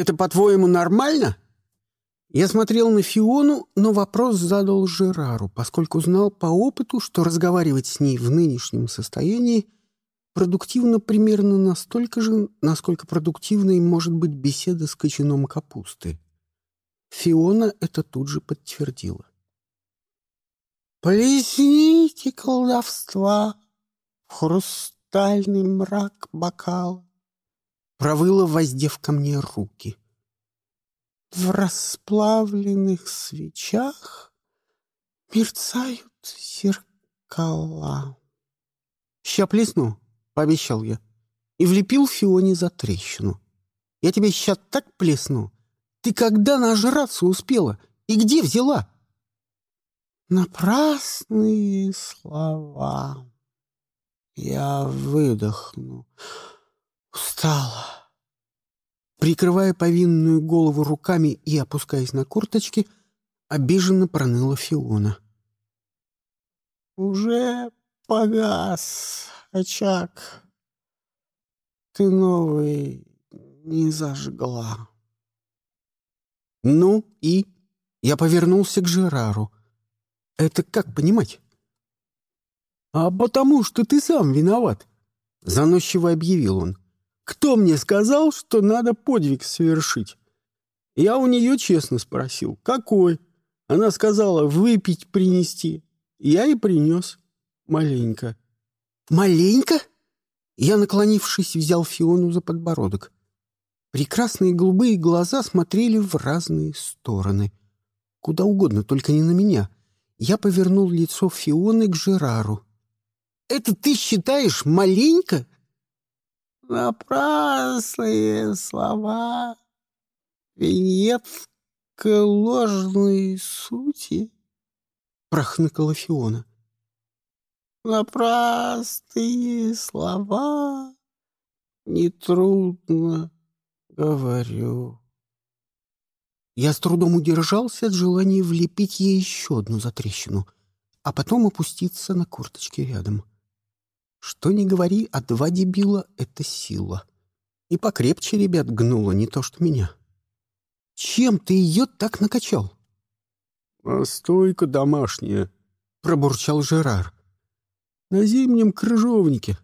Это, по-твоему, нормально?» Я смотрел на Фиону, но вопрос задал Жерару, поскольку знал по опыту, что разговаривать с ней в нынешнем состоянии продуктивно примерно настолько же, насколько продуктивной может быть беседа с кочаном капусты. Фиона это тут же подтвердила. «Плесните колдовства хрустальный мрак бокала», провыла, воздев ко мне руки. В расплавленных свечах мерцают зеркала. «Ща плесну», — пообещал я, и влепил Фионе за трещину. «Я тебе ща так плесну. Ты когда нажраться успела и где взяла?» Напрасные слова. Я выдохну. Устала. Прикрывая повинную голову руками и опускаясь на курточки, обиженно проныла Фиона. «Уже погас очаг. Ты новый не зажгла». «Ну и?» Я повернулся к Жерару. Это как понимать? А потому что ты сам виноват, заносчиво объявил он. Кто мне сказал, что надо подвиг совершить? Я у нее честно спросил, какой? Она сказала, выпить принести. Я и принес. Маленько. Маленько? Я, наклонившись, взял Фиону за подбородок. Прекрасные голубые глаза смотрели в разные стороны. Куда угодно, только не на меня — я повернул лицо Фионы к Жерару. «Это ты считаешь маленько?» «Напрасные слова. Виньет к ложной сути», — прохныкала Фиона. «Напрасные слова. Нетрудно говорю». Я с трудом удержался от желания влепить ей еще одну затрещину, а потом опуститься на курточки рядом. Что ни говори, а два дебила — это сила. И покрепче ребят гнуло, не то что меня. Чем ты ее так накачал? — Настойка домашняя, — пробурчал Жерар. — На зимнем крыжовнике.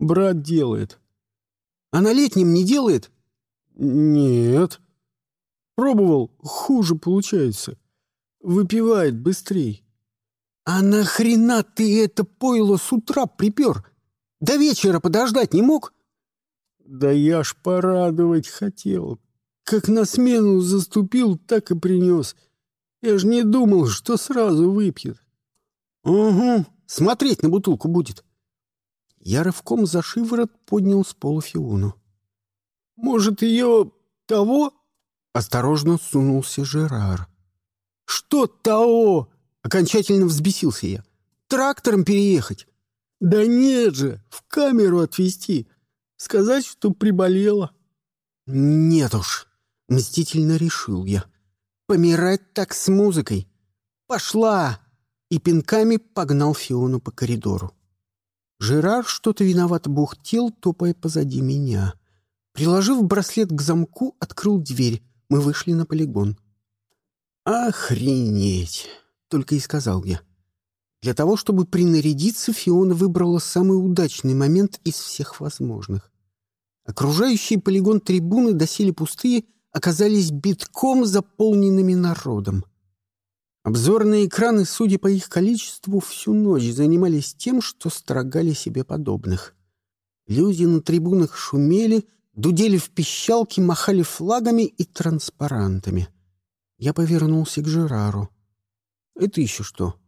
Брат делает. — А на летнем не делает? — Нет. — Пробовал, хуже получается. Выпивает быстрей. А нахрена ты это пойло с утра припер? До вечера подождать не мог? Да я ж порадовать хотел. Как на смену заступил, так и принес. Я ж не думал, что сразу выпьет. Угу, смотреть на бутылку будет. Я рывком за шиворот поднял с пола Фиону. Может, ее того Осторожно сунулся Жерар. «Что того?» — окончательно взбесился я. «Трактором переехать?» «Да нет же, в камеру отвезти. Сказать, что приболела». «Нет уж», — мстительно решил я. «Помирать так с музыкой. Пошла!» И пинками погнал Фиону по коридору. Жерар что-то виновато бухтел, топая позади меня. Приложив браслет к замку, открыл дверь, мы вышли на полигон. «Охренеть!» — только и сказал я. Для того, чтобы принарядиться, Фиона выбрала самый удачный момент из всех возможных. Окружающие полигон трибуны, доселе пустые, оказались битком заполненными народом. Обзорные экраны, судя по их количеству, всю ночь занимались тем, что строгали себе подобных. Люди на трибунах шумели, дудели в пищалки, махали флагами и транспарантами. Я повернулся к Жерару. «Это еще что?»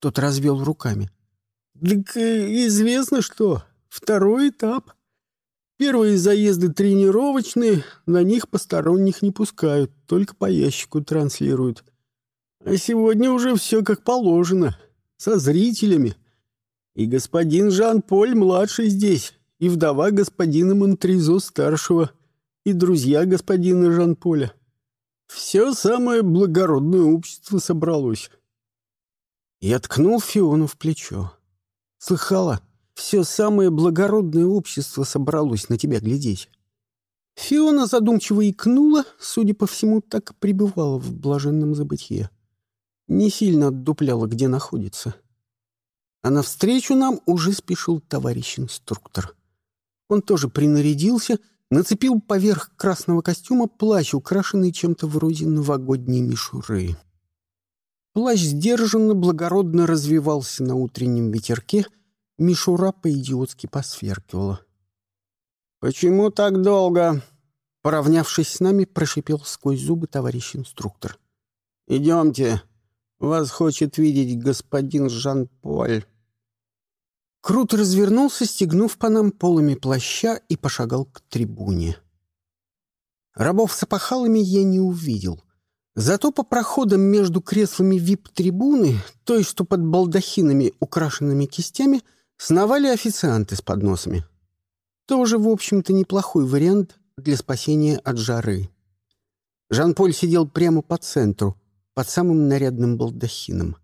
Тот развел руками. «Так э, известно что. Второй этап. Первые заезды тренировочные, на них посторонних не пускают, только по ящику транслируют. А сегодня уже все как положено, со зрителями. И господин Жан-Поль-младший здесь, и вдова господина Монтризо-старшего, и друзья господина Жан-Поля. Все самое благородное общество собралось. Я ткнул Фиону в плечо. Слыхала, все самое благородное общество собралось на тебя глядеть. Фиона задумчиво икнула, судя по всему, так и пребывала в блаженном забытье. Не сильно отдупляла, где находится. А навстречу нам уже спешил товарищ-инструктор. Он тоже принарядился, нацепил поверх красного костюма плащ, украшенный чем-то вроде новогодней мишуры. Плащ сдержанно, благородно развивался на утреннем ветерке, мишура по-идиотски посверкивала. «Почему так долго?» Поравнявшись с нами, прошипел сквозь зубы товарищ инструктор. «Идемте. Вас хочет видеть господин Жан-Поль». Крут развернулся, стегнув по нам полами плаща и пошагал к трибуне. Рабов с опахалами я не увидел. Зато по проходам между креслами вип-трибуны, той, что под балдахинами, украшенными кистями, сновали официанты с подносами. Тоже, в общем-то, неплохой вариант для спасения от жары. Жан-Поль сидел прямо по центру, под самым нарядным балдахином.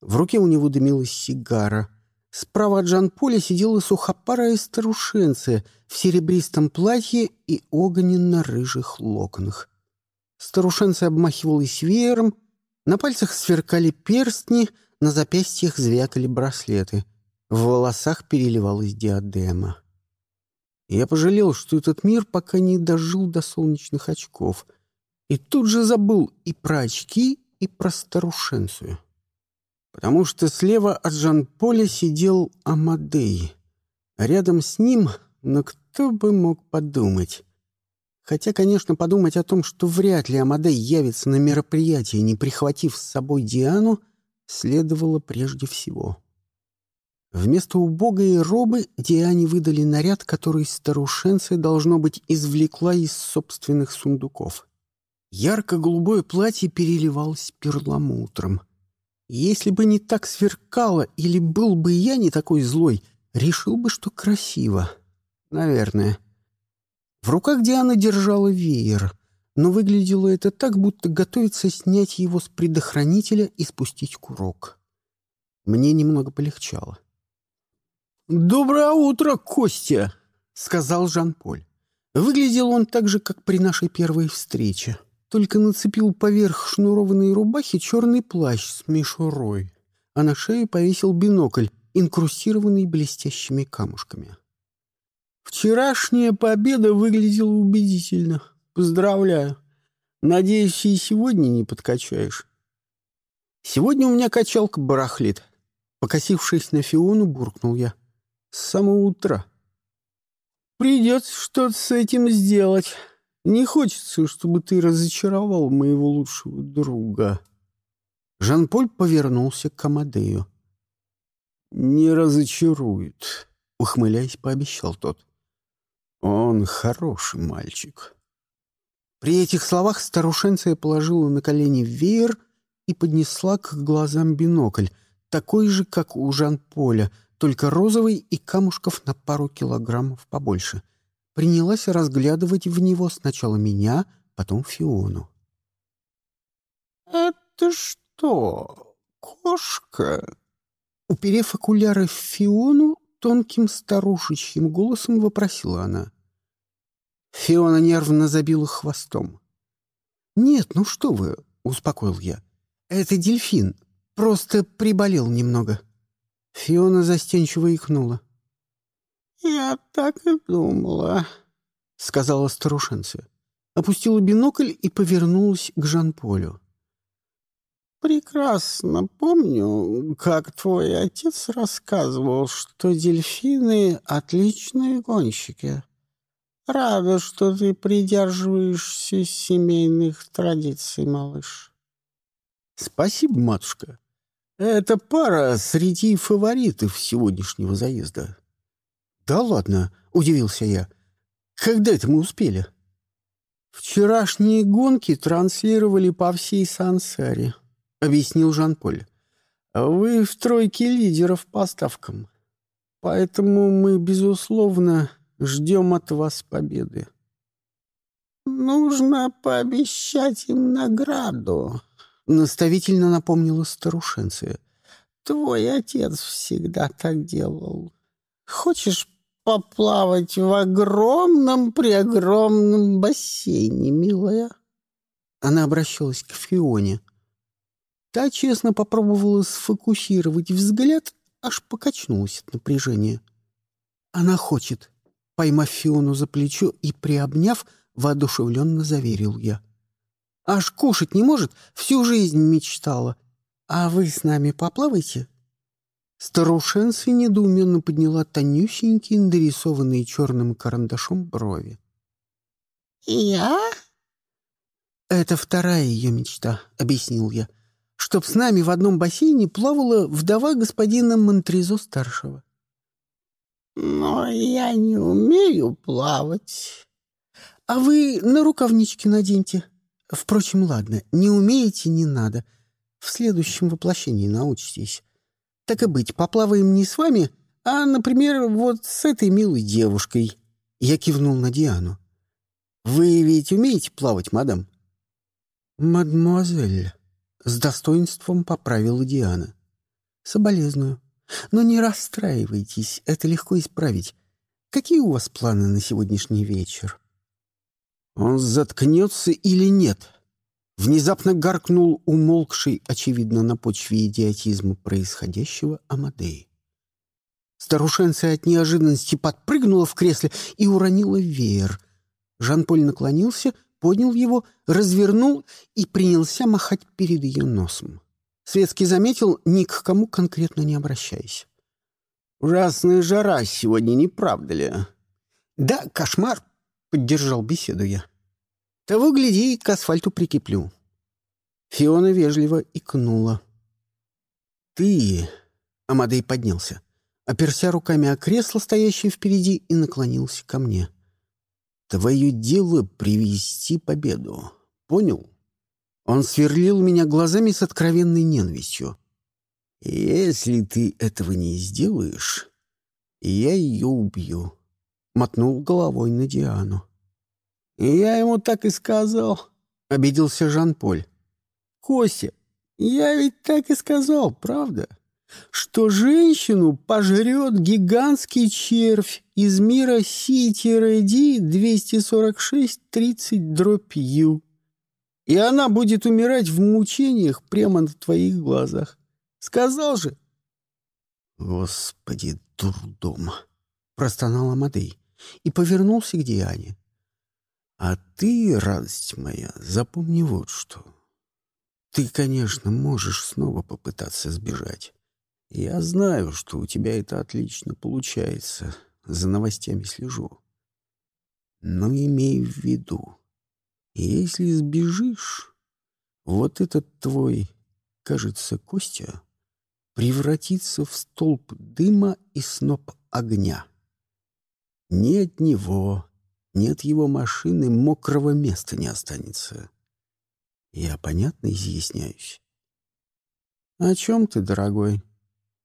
В руке у него дымилась сигара. Справа от Жан-Поля сидела сухопарая старушенция в серебристом платье и огненно-рыжих локонах. Старушенция обмахивалась веером, на пальцах сверкали перстни, на запястьях звякали браслеты. В волосах переливалась диадема. Я пожалел, что этот мир пока не дожил до солнечных очков. И тут же забыл и про очки, и про старушенцию. Потому что слева от Жан-Поля сидел Амадей. А рядом с ним, но кто бы мог подумать... Хотя, конечно, подумать о том, что вряд ли Амадей явится на мероприятие, не прихватив с собой Диану, следовало прежде всего. Вместо убогой робы Диане выдали наряд, который старушенция, должно быть, извлекла из собственных сундуков. Ярко-голубое платье переливалось перламутром. Если бы не так сверкало, или был бы я не такой злой, решил бы, что красиво. Наверное. В руках Диана держала веер, но выглядело это так, будто готовится снять его с предохранителя и спустить курок. Мне немного полегчало. «Доброе утро, Костя!» — сказал Жан-Поль. Выглядел он так же, как при нашей первой встрече, только нацепил поверх шнурованной рубахи черный плащ с мишурой, а на шею повесил бинокль, инкрустированный блестящими камушками. «Вчерашняя победа выглядела убедительно. Поздравляю. Надеюсь, и сегодня не подкачаешь». «Сегодня у меня качалка барахлит». Покосившись на Фиону, буркнул я с самого утра. Придется что-то с этим сделать. Не хочется, чтобы ты разочаровал моего лучшего друга. Жан-Поль повернулся к Амадею. «Не разочарует», — ухмыляясь, пообещал тот. «Он хороший мальчик». При этих словах старушенция положила на колени веер и поднесла к глазам бинокль, такой же, как у Жан-Поля, только розовый и камушков на пару килограммов побольше. Принялась разглядывать в него сначала меня, потом Фиону. «Это что, кошка?» Уперев окуляры в Фиону, тонким старушечьим голосом вопросила она. Фиона нервно забила хвостом. «Нет, ну что вы!» — успокоил я. «Это дельфин. Просто приболел немного». Фиона застенчиво икнула. «Я так и думала», — сказала старушенция. Опустила бинокль и повернулась к Жан-Полю. «Прекрасно помню, как твой отец рассказывал, что дельфины — отличные гонщики. Рада, что ты придерживаешься семейных традиций, малыш». «Спасибо, матушка», эта пара среди фаворитов сегодняшнего заезда. Да ладно, удивился я. Когда это мы успели? Вчерашние гонки транслировали по всей Сансаре, объяснил Жан-Поль. Вы в тройке лидеров по ставкам. Поэтому мы, безусловно, ждем от вас победы. Нужно пообещать им награду, — наставительно напомнила старушенция. «Твой отец всегда так делал. Хочешь, поплавать в огромном-преогромном бассейне, милая. Она обращалась к Фионе. Та честно попробовала сфокусировать взгляд, аж покачнулась от напряжения. Она хочет, поймав Фиону за плечо и приобняв, воодушевленно заверил я. Аж кушать не может, всю жизнь мечтала. А вы с нами поплаваете? Старушенция недоуменно подняла тонюсенькие, дорисованные черным карандашом брови. «Я?» «Это вторая ее мечта», — объяснил я. «Чтоб с нами в одном бассейне плавала вдова господина Монтризо-старшего». «Но я не умею плавать». «А вы на рукавнички наденьте. Впрочем, ладно, не умеете — не надо. В следующем воплощении научитесь. Так и быть, поплаваем не с вами, а, например, вот с этой милой девушкой. Я кивнул на Диану. Вы ведь умеете плавать, мадам? Мадемуазель, с достоинством поправила Диана. Соболезную. Но не расстраивайтесь, это легко исправить. Какие у вас планы на сегодняшний вечер? Он заткнется или нет? Внезапно гаркнул умолкший, очевидно, на почве идиотизма происходящего Амадей. Старушенция от неожиданности подпрыгнула в кресле и уронила веер. Жан-Поль наклонился, поднял его, развернул и принялся махать перед ее носом. Светский заметил, ни к кому конкретно не обращаясь. «Ужасная жара сегодня, не правда ли?» «Да, кошмар», — поддержал беседу я. Того, гляди, к асфальту прикиплю. Фиона вежливо икнула. «Ты...» — Амадей поднялся, оперся руками о кресло, стоящее впереди, и наклонился ко мне. «Твое дело — привести победу. Понял?» Он сверлил меня глазами с откровенной ненавистью. «Если ты этого не сделаешь, я ее убью», — мотнул головой на Диану. Я ему так и сказал, — обиделся Жан-Поль. Костя, я ведь так и сказал, правда? Что женщину пожрет гигантский червь из мира Си-Ди 246-30 дробь Ю. И она будет умирать в мучениях прямо на твоих глазах. Сказал же. Господи, дурдом! Простонал Амадей и повернулся к Диане. А ты, радость моя, запомни вот что. Ты, конечно, можешь снова попытаться сбежать. Я знаю, что у тебя это отлично получается. За новостями слежу. Но имей в виду, если сбежишь, вот этот твой, кажется, Костя, превратится в столб дыма и сноп огня. Ни от него, нет его машины, мокрого места не останется. Я понятно изъясняюсь? О чем ты, дорогой?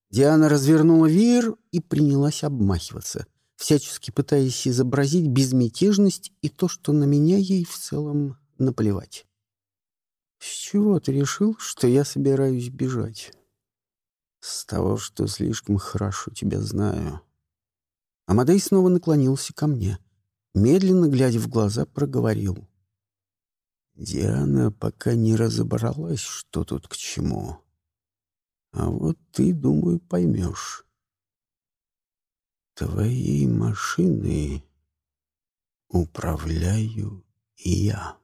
Диана развернула веер и принялась обмахиваться, всячески пытаясь изобразить безмятежность и то, что на меня ей в целом наплевать. С чего ты решил, что я собираюсь бежать? С того, что слишком хорошо тебя знаю. Амадей снова наклонился ко мне медленно глядя в глаза, проговорил. Диана пока не разобралась, что тут к чему. А вот ты, думаю, поймешь. Твоей машиной управляю я.